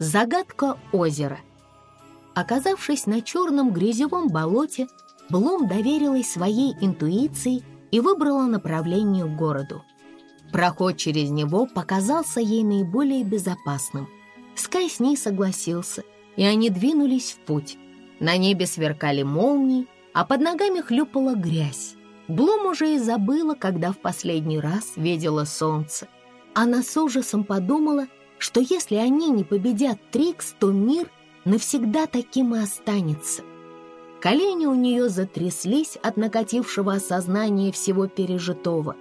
Загадка озера. Оказавшись на черном грязевом болоте, Блум доверилась своей интуиции и выбрала направление к городу. Проход через него показался ей наиболее безопасным. Скай с ней согласился, и они двинулись в путь. На небе сверкали молнии, а под ногами хлюпала грязь. Блум уже и забыла, когда в последний раз видела солнце. Она с ужасом подумала, что если они не победят Трикс, то мир навсегда таким и останется. Колени у нее затряслись от накатившего осознания всего пережитого.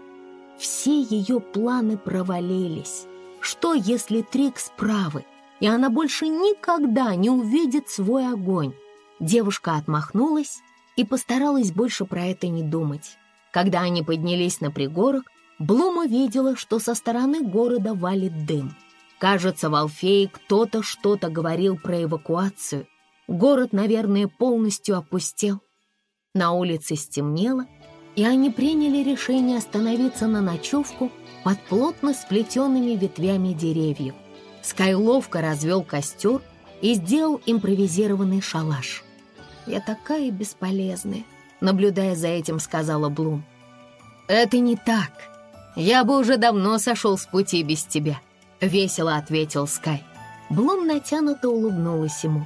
Все ее планы провалились. Что, если Трикс правы, и она больше никогда не увидит свой огонь? Девушка отмахнулась и постаралась больше про это не думать. Когда они поднялись на пригорок, Блум увидела, что со стороны города валит дым — Кажется, в Алфее кто-то что-то говорил про эвакуацию. Город, наверное, полностью опустел. На улице стемнело, и они приняли решение остановиться на ночевку под плотно сплетенными ветвями деревьев. Скай ловко развел костер и сделал импровизированный шалаш. «Я такая бесполезная», — наблюдая за этим, сказала Блум. «Это не так. Я бы уже давно сошел с пути без тебя», — весело ответил Скай. Блум натянуто улыбнулась ему.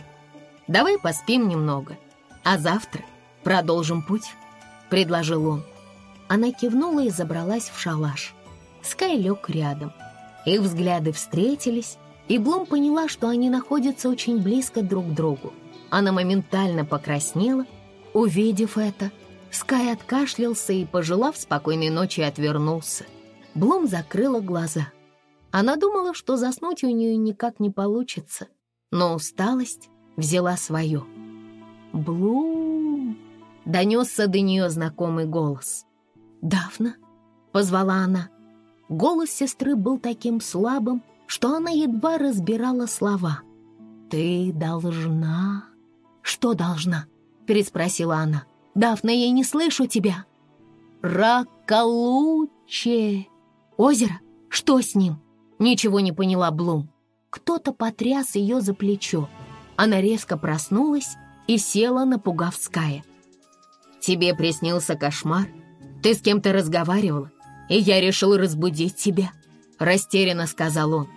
«Давай поспим немного, а завтра продолжим путь», — предложил он. Она кивнула и забралась в шалаш. Скай лег рядом. Их взгляды встретились, и Блум поняла, что они находятся очень близко друг к другу. Она моментально покраснела, увидев это. Скай откашлялся и, пожелав спокойной ночи, отвернулся. Блум закрыла глаза — она думала, что заснуть у нее никак не получится, но усталость взяла свое. «Блум!» — донесся до нее знакомый голос. «Дафна?» — позвала она. Голос сестры был таким слабым, что она едва разбирала слова. «Ты должна...» «Что должна?» — переспросила она. «Дафна, я не слышу тебя!» «Раколуче!» «Озеро? Что с ним?» Ничего не поняла Блум. Кто-то потряс ее за плечо. Она резко проснулась и села, напугав Ская. «Тебе приснился кошмар? Ты с кем-то разговаривала, и я решил разбудить тебя», — растерянно сказал он.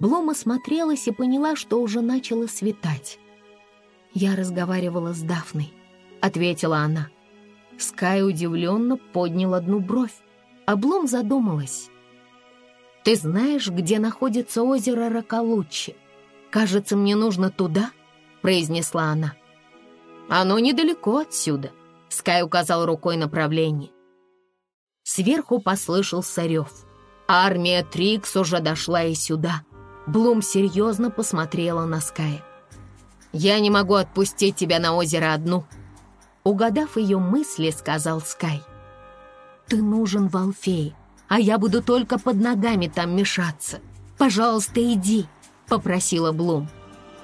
Блум осмотрелась и поняла, что уже начало светать. «Я разговаривала с Дафной», — ответила она. Скай удивленно поднял одну бровь, а Блум задумалась. Ты знаешь, где находится озеро Ракалуччи? Кажется, мне нужно туда, произнесла она. Оно недалеко отсюда. Скай указал рукой направление. Сверху послышался рев. Армия Трикс уже дошла и сюда. Блум серьезно посмотрела на Ская. «Я не могу отпустить тебя на озеро одну», Угадав ее мысли, сказал Скай. «Ты нужен в Алфее а я буду только под ногами там мешаться. Пожалуйста, иди», — попросила Блум.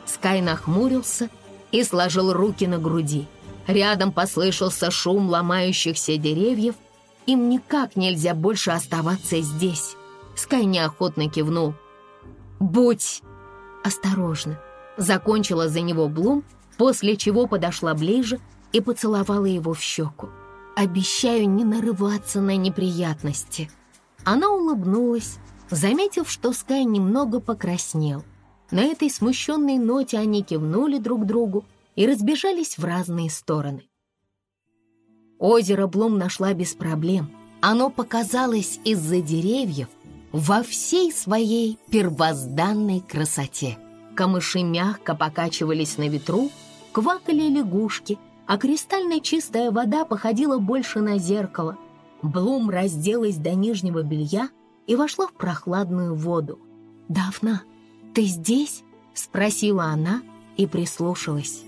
Скай нахмурился и сложил руки на груди. Рядом послышался шум ломающихся деревьев. Им никак нельзя больше оставаться здесь. Скай неохотно кивнул. «Будь осторожна», — закончила за него Блум, после чего подошла ближе и поцеловала его в щеку. «Обещаю не нарываться на неприятности». Она улыбнулась, заметив, что Скай немного покраснел. На этой смущенной ноте они кивнули друг другу и разбежались в разные стороны. Озеро Блум нашла без проблем. Оно показалось из-за деревьев во всей своей первозданной красоте. Камыши мягко покачивались на ветру, квакали лягушки, а кристально чистая вода походила больше на зеркало — Блум разделась до нижнего белья и вошла в прохладную воду. «Дафна, ты здесь?» — спросила она и прислушалась.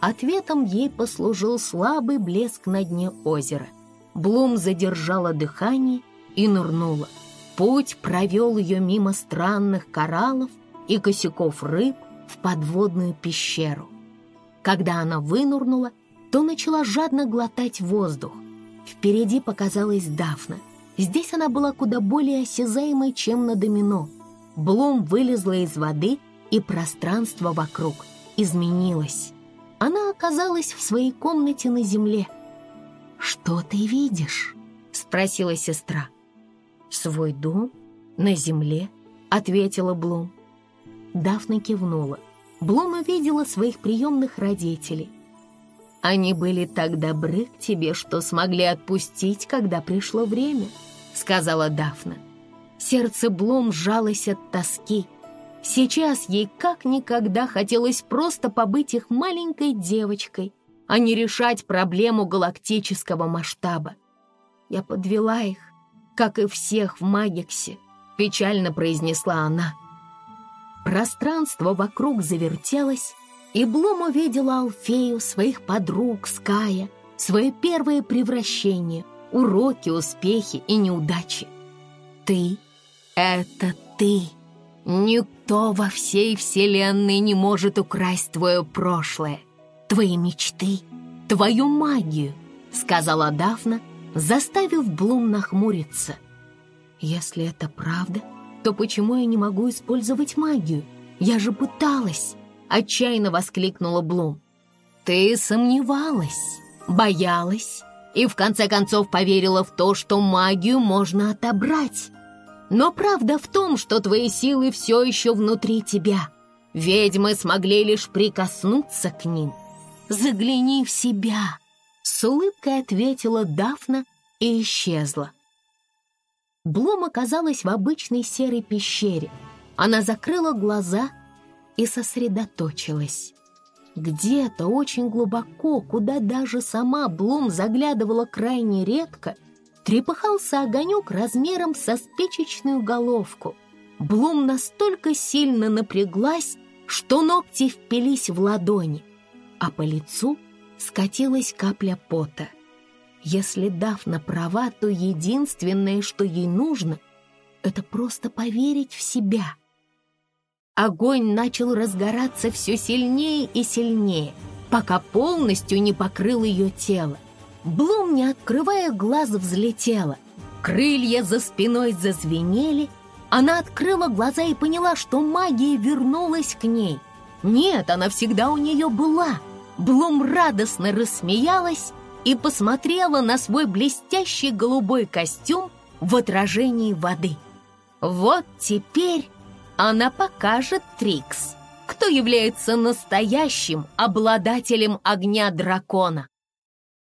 Ответом ей послужил слабый блеск на дне озера. Блум задержала дыхание и нырнула. Путь провел ее мимо странных кораллов и косяков рыб в подводную пещеру. Когда она вынурнула, то начала жадно глотать воздух. Впереди показалась Дафна. Здесь она была куда более осязаемой, чем на домино. Блум вылезла из воды и пространство вокруг изменилось. Она оказалась в своей комнате на земле. «Что ты видишь?» — спросила сестра. «Свой дом на земле», — ответила Блум. Дафна кивнула. Блум увидела своих приемных родителей. «Они были так добры к тебе, что смогли отпустить, когда пришло время», — сказала Дафна. Сердце Блум сжалось от тоски. Сейчас ей как никогда хотелось просто побыть их маленькой девочкой, а не решать проблему галактического масштаба. Я подвела их, как и всех в Магиксе, печально произнесла она. Пространство вокруг завертелось, и Блум увидела Алфею, своих подруг, Ская, свое первое превращение, уроки, успехи и неудачи. Ты — это ты. Никто во всей вселенной не может украсть твое прошлое, твои мечты, твою магию, сказала Дафна, заставив Блум нахмуриться. Если это правда, то почему я не могу использовать магию? Я же пыталась, отчаянно воскликнула Блум. Ты сомневалась, боялась и в конце концов поверила в то, что магию можно отобрать. Но правда в том, что твои силы все еще внутри тебя. Ведьмы смогли лишь прикоснуться к ним. Загляни в себя, с улыбкой ответила Дафна и исчезла. Блум оказалась в обычной серой пещере. Она закрыла глаза и сосредоточилась. Где-то очень глубоко, куда даже сама Блум заглядывала крайне редко, трепыхался огонек размером со спичечную головку. Блум настолько сильно напряглась, что ногти впились в ладони, а по лицу скатилась капля пота. Если Дафна права, то единственное, что ей нужно, это просто поверить в себя. Огонь начал разгораться все сильнее и сильнее, пока полностью не покрыл ее тело. Блум, не открывая глаз, взлетела. Крылья за спиной зазвенели. Она открыла глаза и поняла, что магия вернулась к ней. Нет, она всегда у нее была. Блум радостно рассмеялась и посмотрела на свой блестящий голубой костюм в отражении воды. Вот теперь она покажет Трикс, кто является настоящим обладателем огня дракона.